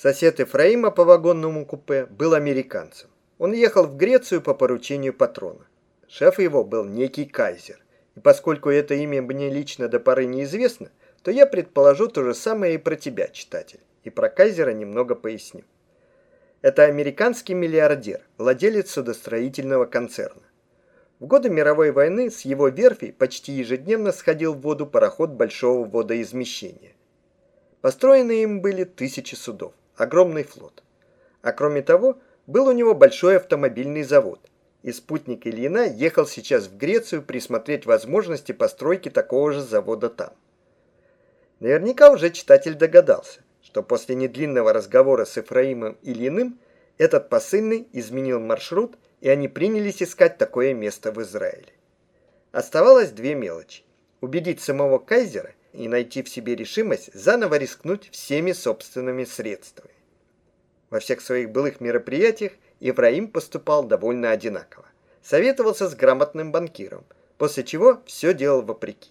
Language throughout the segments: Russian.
Сосед Ефраима по вагонному купе был американцем. Он ехал в Грецию по поручению патрона. Шеф его был некий кайзер. И поскольку это имя мне лично до поры неизвестно, то я предположу то же самое и про тебя, читатель. И про кайзера немного поясню. Это американский миллиардер, владелец судостроительного концерна. В годы мировой войны с его верфи почти ежедневно сходил в воду пароход большого водоизмещения. Построены им были тысячи судов, огромный флот. А кроме того, был у него большой автомобильный завод. И спутник Ильина ехал сейчас в Грецию присмотреть возможности постройки такого же завода там. Наверняка уже читатель догадался, что после недлинного разговора с Ефраимом Ильиным этот посыльный изменил маршрут, и они принялись искать такое место в Израиле. Оставалось две мелочи. Убедить самого кайзера и найти в себе решимость заново рискнуть всеми собственными средствами. Во всех своих былых мероприятиях Ефраим поступал довольно одинаково. Советовался с грамотным банкиром, после чего все делал вопреки.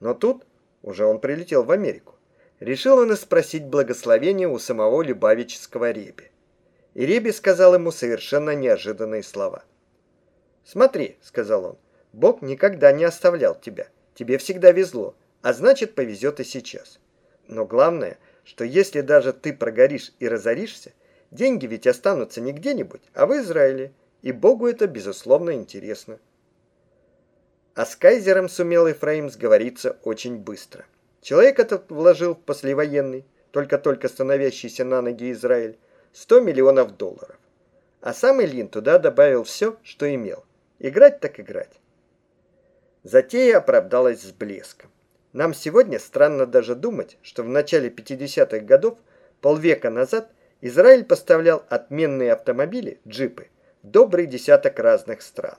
Но тут, уже он прилетел в Америку, решил он и спросить благословения у самого Любавического Реби. И Реби сказал ему совершенно неожиданные слова. «Смотри», — сказал он, — «Бог никогда не оставлял тебя, тебе всегда везло, а значит повезет и сейчас. Но главное, что если даже ты прогоришь и разоришься, деньги ведь останутся не где-нибудь, а в Израиле, и Богу это, безусловно, интересно». А с кайзером сумел Ефраим сговориться очень быстро. Человек этот вложил в послевоенный, только-только становящийся на ноги Израиль, 100 миллионов долларов. А сам Ильин туда добавил все, что имел. Играть так играть. Затея оправдалась с блеском. Нам сегодня странно даже думать, что в начале 50-х годов, полвека назад, Израиль поставлял отменные автомобили, джипы, в добрый десяток разных стран.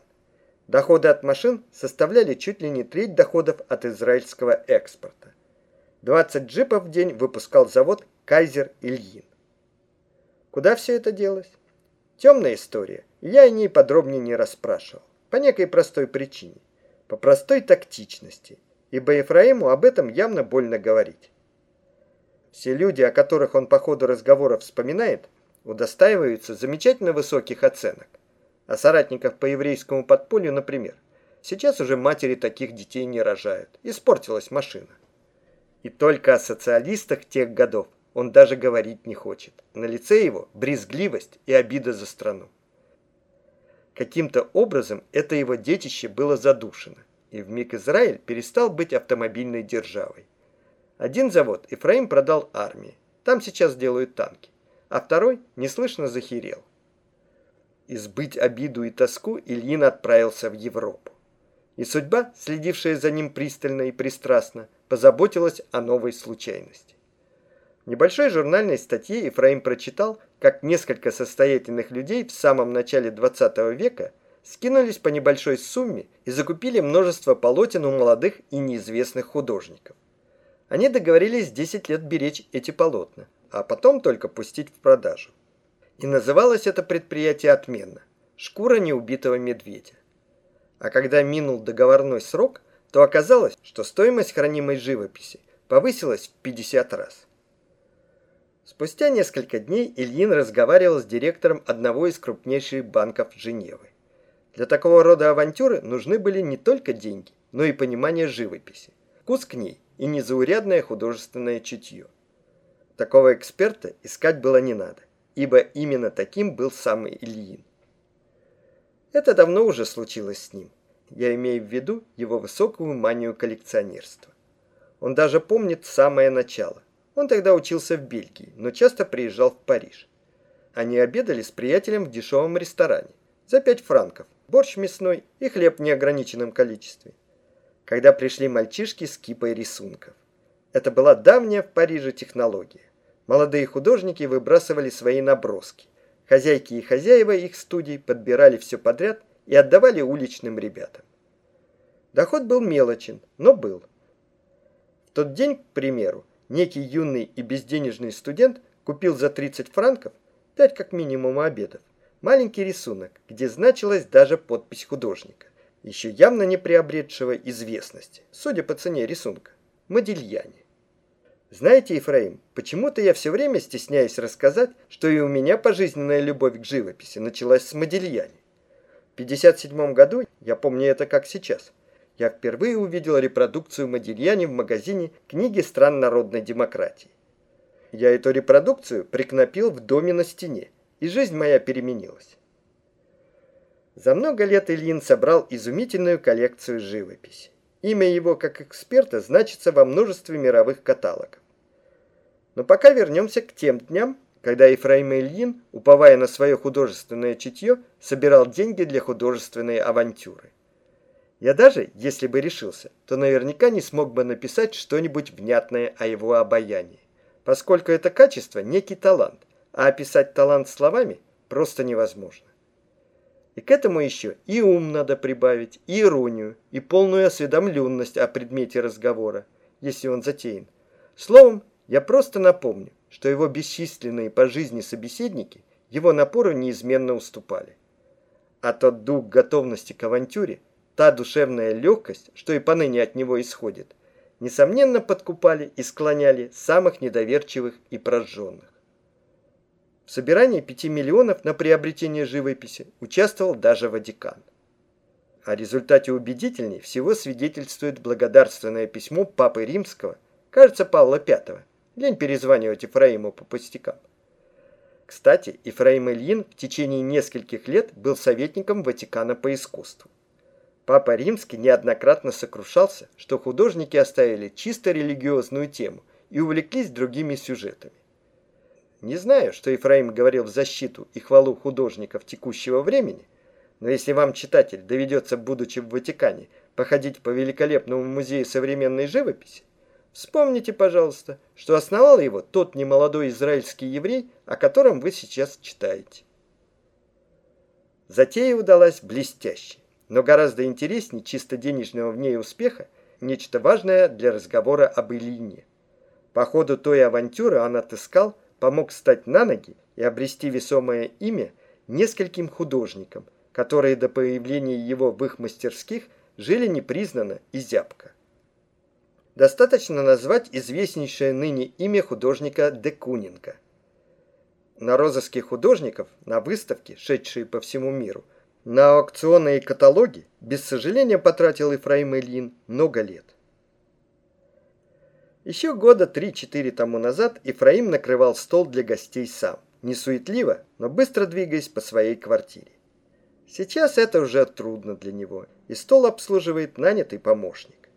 Доходы от машин составляли чуть ли не треть доходов от израильского экспорта. 20 джипов в день выпускал завод «Кайзер Ильин». Куда все это делось? Темная история, я о ней подробнее не расспрашивал. По некой простой причине. По простой тактичности. Ибо Ефраиму об этом явно больно говорить. Все люди, о которых он по ходу разговора вспоминает, удостаиваются замечательно высоких оценок. А соратников по еврейскому подполью, например, сейчас уже матери таких детей не рожают. Испортилась машина. И только о социалистах тех годов он даже говорить не хочет. На лице его брезгливость и обида за страну. Каким-то образом это его детище было задушено, и в миг Израиль перестал быть автомобильной державой. Один завод Ефраим продал армии, там сейчас делают танки, а второй неслышно захерел. Избыть обиду и тоску Ильин отправился в Европу. И судьба, следившая за ним пристально и пристрастно, позаботилась о новой случайности. В небольшой журнальной статье Ефраим прочитал, как несколько состоятельных людей в самом начале 20 века скинулись по небольшой сумме и закупили множество полотен у молодых и неизвестных художников. Они договорились 10 лет беречь эти полотна, а потом только пустить в продажу. И называлось это предприятие отменно «Шкура неубитого медведя». А когда минул договорной срок – то оказалось, что стоимость хранимой живописи повысилась в 50 раз. Спустя несколько дней Ильин разговаривал с директором одного из крупнейших банков Женевы. Для такого рода авантюры нужны были не только деньги, но и понимание живописи, вкус к ней и незаурядное художественное чутье. Такого эксперта искать было не надо, ибо именно таким был сам Ильин. Это давно уже случилось с ним – я имею в виду его высокую манию коллекционерства. Он даже помнит самое начало. Он тогда учился в Бельгии, но часто приезжал в Париж. Они обедали с приятелем в дешевом ресторане. За пять франков. Борщ мясной и хлеб в неограниченном количестве. Когда пришли мальчишки с кипой рисунков. Это была давняя в Париже технология. Молодые художники выбрасывали свои наброски. Хозяйки и хозяева их студий подбирали все подряд – и отдавали уличным ребятам. Доход был мелочен, но был. В тот день, к примеру, некий юный и безденежный студент купил за 30 франков, 5 как минимум обедов, маленький рисунок, где значилась даже подпись художника, еще явно не приобретшего известности, судя по цене рисунка, Модильяне. Знаете, Ефраим, почему-то я все время стесняюсь рассказать, что и у меня пожизненная любовь к живописи началась с Модильяни. В 57 году, я помню это как сейчас, я впервые увидел репродукцию Модильяни в магазине книги стран народной демократии. Я эту репродукцию прикнопил в доме на стене, и жизнь моя переменилась. За много лет Ильин собрал изумительную коллекцию живописи. Имя его как эксперта значится во множестве мировых каталогов. Но пока вернемся к тем дням, когда Ефраим Ильин, уповая на свое художественное чутье, собирал деньги для художественной авантюры. Я даже, если бы решился, то наверняка не смог бы написать что-нибудь внятное о его обаянии, поскольку это качество – некий талант, а описать талант словами просто невозможно. И к этому еще и ум надо прибавить, и иронию, и полную осведомленность о предмете разговора, если он затеян. Словом, я просто напомню, что его бесчисленные по жизни собеседники его напору неизменно уступали. А тот дух готовности к авантюре, та душевная легкость, что и поныне от него исходит, несомненно подкупали и склоняли самых недоверчивых и прожженных. В собирании 5 миллионов на приобретение живописи участвовал даже Ватикан. О результате убедительней всего свидетельствует благодарственное письмо Папы Римского, кажется, Павла V. Лень перезванивать Ефраиму по пустякам. Кстати, Ефраим Ильин в течение нескольких лет был советником Ватикана по искусству. Папа Римский неоднократно сокрушался, что художники оставили чисто религиозную тему и увлеклись другими сюжетами. Не знаю, что Ефраим говорил в защиту и хвалу художников текущего времени, но если вам, читатель, доведется, будучи в Ватикане, походить по великолепному музею современной живописи, вспомните, пожалуйста, что основал его тот немолодой израильский еврей, о котором вы сейчас читаете. Затея удалась блестяще, но гораздо интереснее чисто денежного в ней успеха нечто важное для разговора об Ильине. По ходу той авантюры он отыскал, помог стать на ноги и обрести весомое имя нескольким художникам, которые до появления его в их мастерских жили непризнанно и зябко. Достаточно назвать известнейшее ныне имя художника Декунинга. На розыске художников, на выставки, шедшие по всему миру, на аукционы и каталоги, без сожаления потратил Ефраим Ильин много лет. Еще года 3-4 тому назад Ифраим накрывал стол для гостей сам, не суетливо, но быстро двигаясь по своей квартире. Сейчас это уже трудно для него, и стол обслуживает нанятый помощник.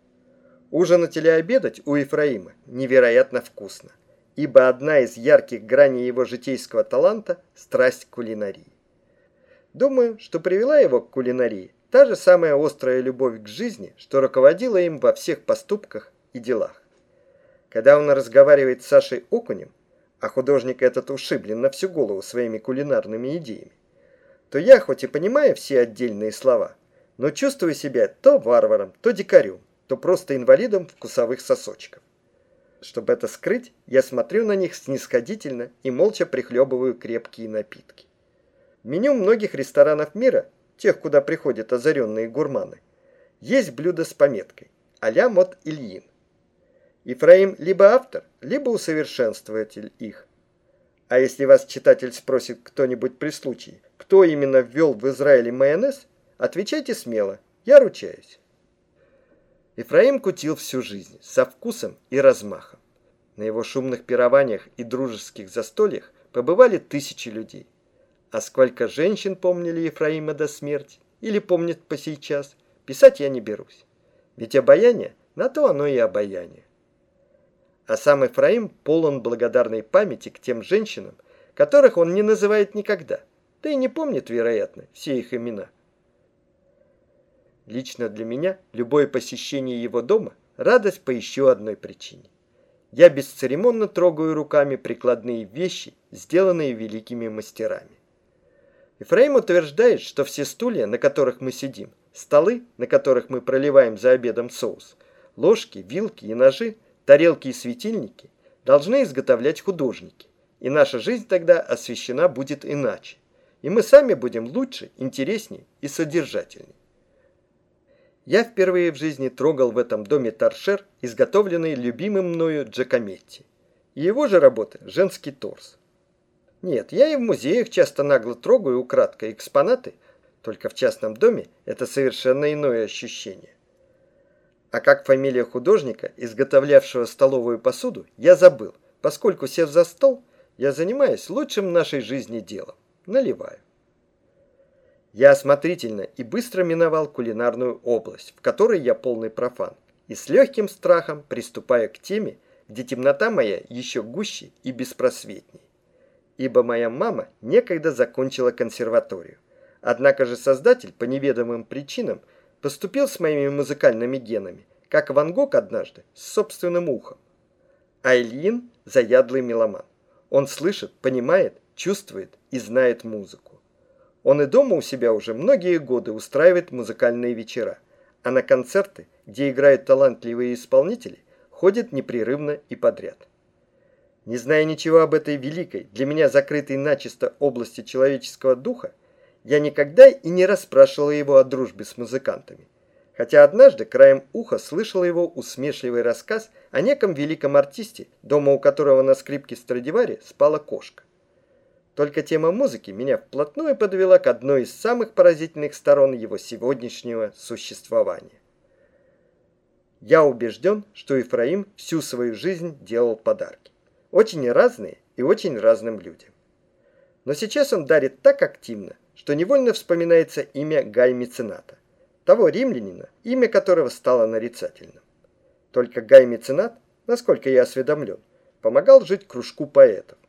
Ужинать или обедать у Ефраима невероятно вкусно, ибо одна из ярких граней его житейского таланта – страсть к кулинарии. Думаю, что привела его к кулинарии та же самая острая любовь к жизни, что руководила им во всех поступках и делах. Когда он разговаривает с Сашей Окунем, а художник этот ушиблен на всю голову своими кулинарными идеями, то я, хоть и понимаю все отдельные слова, но чувствую себя то варваром, то дикарем, то просто инвалидом вкусовых сосочков. Чтобы это скрыть, я смотрю на них снисходительно и молча прихлебываю крепкие напитки. Меню многих ресторанов мира, тех, куда приходят озаренные гурманы, есть блюда с пометкой «А-ля Мот Ильин». Ефраим либо автор, либо усовершенствователь их. А если вас читатель спросит кто-нибудь при случае, кто именно ввел в Израиле майонез, отвечайте смело, я ручаюсь. Ефраим кутил всю жизнь, со вкусом и размахом. На его шумных пированиях и дружеских застольях побывали тысячи людей. А сколько женщин помнили Ефраима до смерти, или помнят по сейчас, писать я не берусь. Ведь обаяние, на то оно и обаяние. А сам Ефраим полон благодарной памяти к тем женщинам, которых он не называет никогда, да и не помнит, вероятно, все их имена. Лично для меня любое посещение его дома – радость по еще одной причине. Я бесцеремонно трогаю руками прикладные вещи, сделанные великими мастерами. Ефраим утверждает, что все стулья, на которых мы сидим, столы, на которых мы проливаем за обедом соус, ложки, вилки и ножи – тарелки и светильники должны изготовлять художники, и наша жизнь тогда освещена будет иначе, и мы сами будем лучше, интереснее и содержательнее. Я впервые в жизни трогал в этом доме торшер, изготовленный любимым мною Джакометти. И его же работы – женский торс. Нет, я и в музеях часто нагло трогаю украдкой экспонаты, только в частном доме это совершенно иное ощущение. А как фамилия художника, изготовлявшего столовую посуду, я забыл, поскольку, сев за стол, я занимаюсь лучшим в нашей жизни делом – наливаю. Я осмотрительно и быстро миновал кулинарную область, в которой я полный профан, и с легким страхом приступаю к теме, где темнота моя еще гуще и беспросветней. Ибо моя мама некогда закончила консерваторию. Однако же создатель по неведомым причинам поступил с моими музыкальными генами, как Ван Гог однажды, с собственным ухом. А Ильин – заядлый меломан. Он слышит, понимает, чувствует и знает музыку. Он и дома у себя уже многие годы устраивает музыкальные вечера, а на концерты, где играют талантливые исполнители, ходит непрерывно и подряд. Не зная ничего об этой великой, для меня закрытой начисто области человеческого духа, я никогда и не расспрашивала его о дружбе с музыкантами. Хотя однажды краем уха слышал его усмешливый рассказ о неком великом артисте, дома у которого на скрипке Страдивари спала кошка. Только тема музыки меня вплотную подвела к одной из самых поразительных сторон его сегодняшнего существования. Я убежден, что Ефраим всю свою жизнь делал подарки. Очень разные и очень разным людям. Но сейчас он дарит так активно, что невольно вспоминается имя Гай Мецената, того римлянина, имя которого стало нарицательным. Только Гай Меценат, насколько я осведомлен, помогал жить кружку поэтов.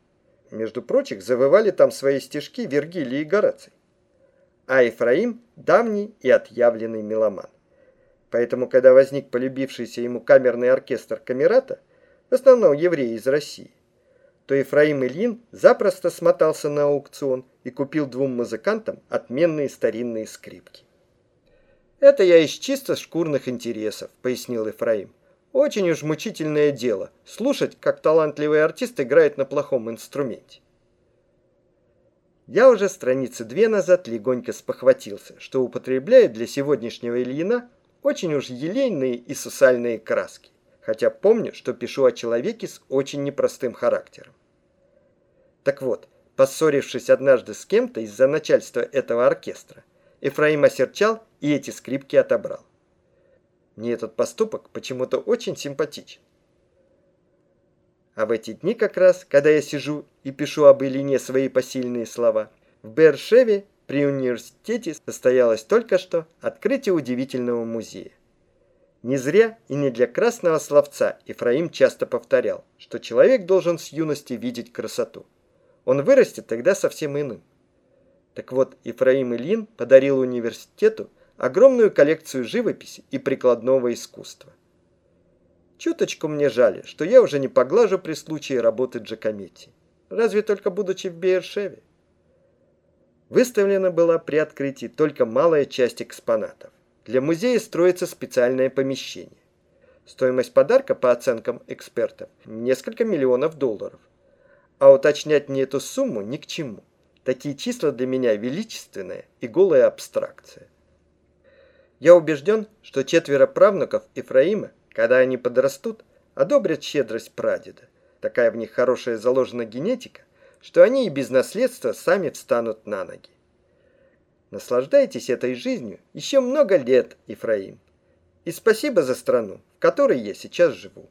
Между прочим, завывали там свои стишки Вергилий и Гораций. А Ефраим – давний и отъявленный меломан. Поэтому, когда возник полюбившийся ему камерный оркестр Камерата, в основном евреи из России, то Ефраим Ильин запросто смотался на аукцион и купил двум музыкантам отменные старинные скрипки. «Это я из чисто шкурных интересов», — пояснил Ефраим. «Очень уж мучительное дело — слушать, как талантливый артист играет на плохом инструменте». Я уже страницы две назад легонько спохватился, что употребляю для сегодняшнего Ильина очень уж елейные и сусальные краски, хотя помню, что пишу о человеке с очень непростым характером. Так вот, поссорившись однажды с кем-то из-за начальства этого оркестра, Ефраим осерчал и эти скрипки отобрал. Мне этот поступок почему-то очень симпатичен. А в эти дни как раз, когда я сижу и пишу об Илине свои посильные слова, в Бершеве при университете состоялось только что открытие удивительного музея. Не зря и не для красного словца Ефраим часто повторял, что человек должен с юности видеть красоту. Он вырастет тогда совсем иным. Так вот, Ефраим Ильин подарил университету огромную коллекцию живописи и прикладного искусства. Чуточку мне жаль, что я уже не поглажу при случае работы Джакометти. Разве только будучи в Бейершеве. Выставлена была при открытии только малая часть экспонатов. Для музея строится специальное помещение. Стоимость подарка, по оценкам экспертов, несколько миллионов долларов. А уточнять мне эту сумму ни к чему. Такие числа для меня величественная и голая абстракция. Я убежден, что четверо правнуков Ифраима, когда они подрастут, одобрят щедрость прадеда. Такая в них хорошая заложена генетика, что они и без наследства сами встанут на ноги. Наслаждайтесь этой жизнью еще много лет, Ифраим. И спасибо за страну, в которой я сейчас живу.